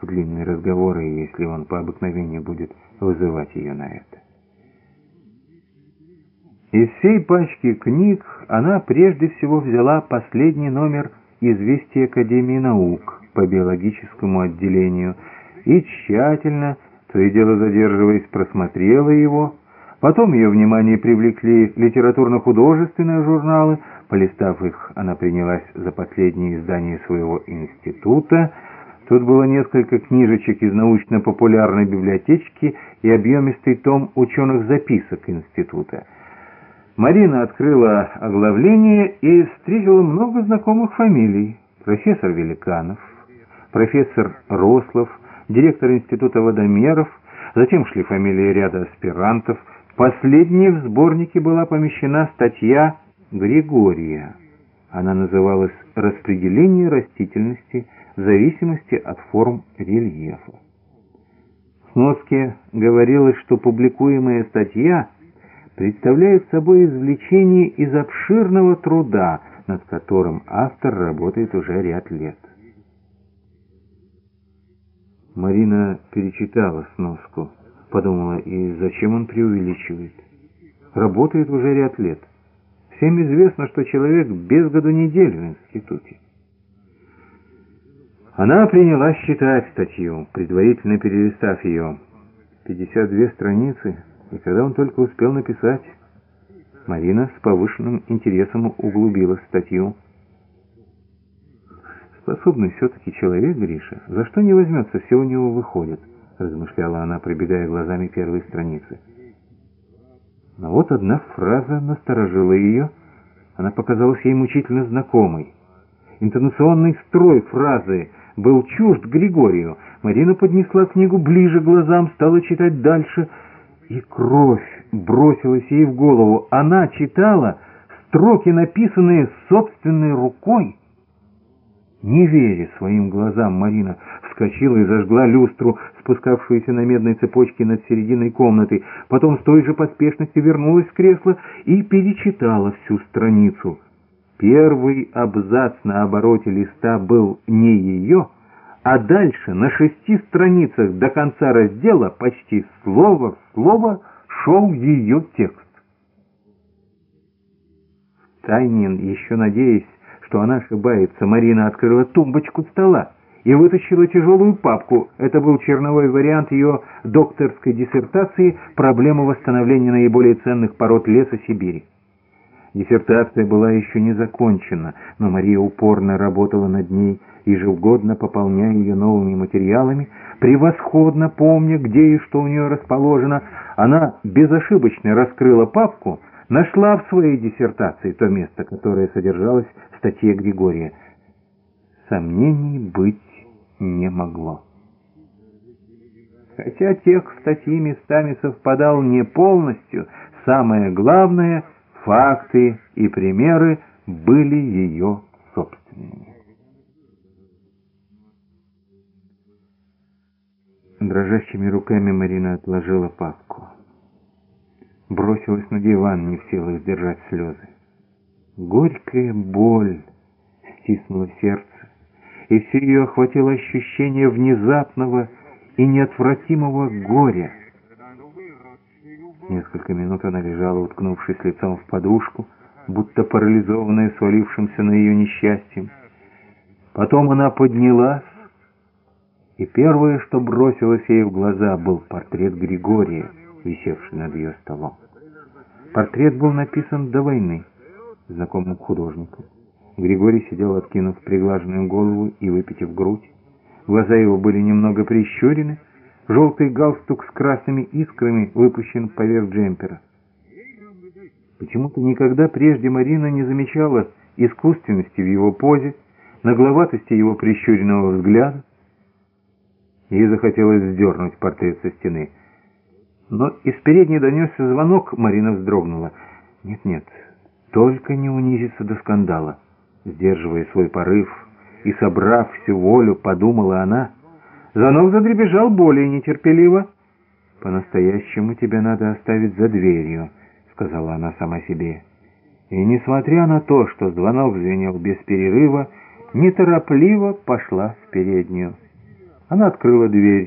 в длинные разговоры, если он по обыкновению будет вызывать ее на это. Из всей пачки книг она прежде всего взяла последний номер «Известий Академии наук» по биологическому отделению и тщательно, то и дело задерживаясь, просмотрела его. Потом ее внимание привлекли литературно-художественные журналы. Полистав их, она принялась за последнее издание своего института. Тут было несколько книжечек из научно-популярной библиотечки и объемистый том ученых записок института. Марина открыла оглавление и встретила много знакомых фамилий. Профессор Великанов, профессор Рослов, директор Института водомеров, затем шли фамилии ряда аспирантов. Последней в сборнике была помещена статья Григория. Она называлась «Распределение растительности в зависимости от форм рельефа». В сноске говорилось, что публикуемая статья – представляет собой извлечение из обширного труда, над которым автор работает уже ряд лет. Марина перечитала сноску, подумала, и зачем он преувеличивает? Работает уже ряд лет. Всем известно, что человек без году недели в институте. Она принялась читать статью, предварительно перелистав ее. 52 страницы — и когда он только успел написать, Марина с повышенным интересом углубила статью. «Способный все-таки человек, Гриша, за что не возьмется, все у него выходит», размышляла она, пробегая глазами первые страницы. Но вот одна фраза насторожила ее, она показалась ей мучительно знакомой. Интонационный строй фразы был чужд Григорию. Марина поднесла книгу ближе к глазам, стала читать дальше — и кровь бросилась ей в голову. Она читала строки, написанные собственной рукой. Не веря своим глазам, Марина вскочила и зажгла люстру, спускавшуюся на медной цепочке над серединой комнаты. Потом с той же поспешностью вернулась в кресло и перечитала всю страницу. Первый абзац на обороте листа был не ее, а дальше на шести страницах до конца раздела почти слово в слово шел ее текст. Тайнин, еще надеясь, что она ошибается, Марина открыла тумбочку стола и вытащила тяжелую папку. Это был черновой вариант ее докторской диссертации «Проблема восстановления наиболее ценных пород леса Сибири». Диссертация была еще не закончена, но Мария упорно работала над ней, ежегодно пополняя ее новыми материалами, превосходно помня, где и что у нее расположено, она безошибочно раскрыла папку, нашла в своей диссертации то место, которое содержалось в статье Григория. Сомнений быть не могло. Хотя текст статьи местами совпадал не полностью, самое главное — факты и примеры были ее собственными. Дрожащими руками Марина отложила папку. Бросилась на диван, не в силах сдержать слезы. Горькая боль стиснула сердце, и все ее охватило ощущение внезапного и неотвратимого горя. Несколько минут она лежала, уткнувшись лицом в подушку, будто парализованная свалившимся на ее несчастьем. Потом она поднялась, и первое, что бросилось ей в глаза, был портрет Григория, висевший над ее столом. Портрет был написан до войны знакомым художником. Григорий сидел, откинув приглаженную голову и выпитив грудь. Глаза его были немного прищурены, желтый галстук с красными искрами выпущен поверх джемпера. Почему-то никогда прежде Марина не замечала искусственности в его позе, нагловатости его прищуренного взгляда. Ей захотелось сдернуть портрет со стены. Но из передней донесся звонок, Марина вздрогнула. Нет-нет, только не унизиться до скандала. Сдерживая свой порыв и собрав всю волю, подумала она. Звонок задребежал более нетерпеливо. «По-настоящему тебе надо оставить за дверью», — сказала она сама себе. И, несмотря на то, что звонок звенел без перерыва, неторопливо пошла в переднюю. Она открыла дверь.